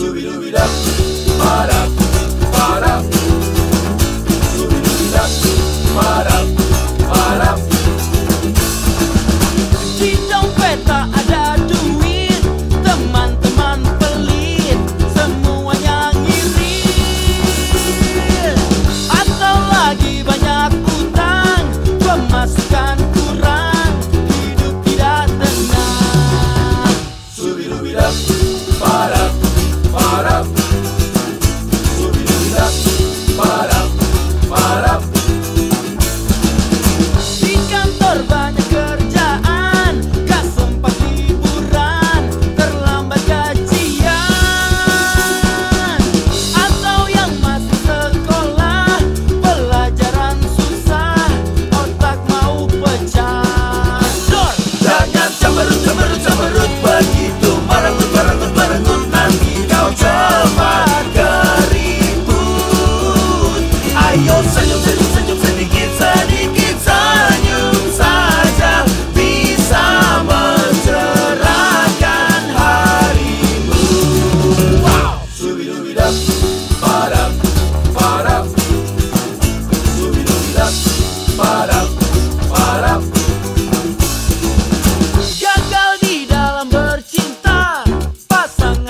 Scooby-Dooby-Doo.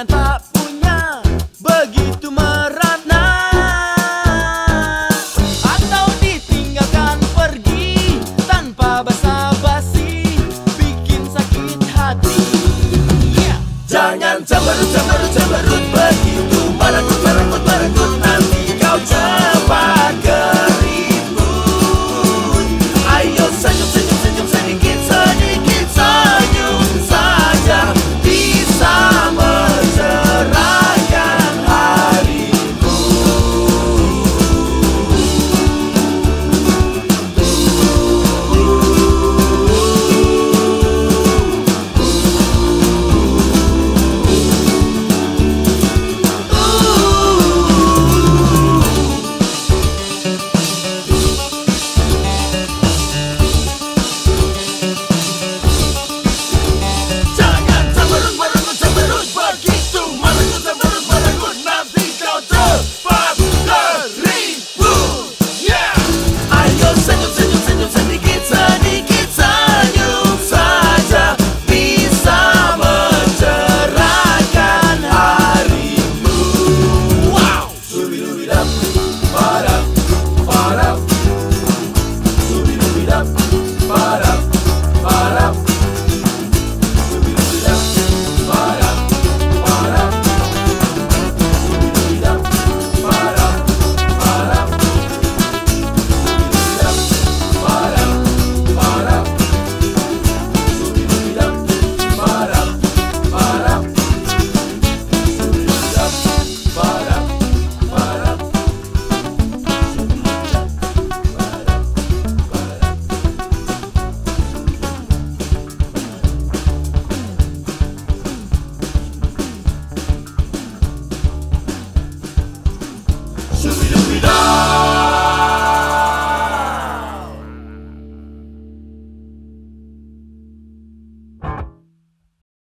jangan tak punya begitu merana. Atau ditinggalkan pergi tanpa basa-basi bikin sakit hati. Yeah. jangan cemberut cemberut cemberut pergi.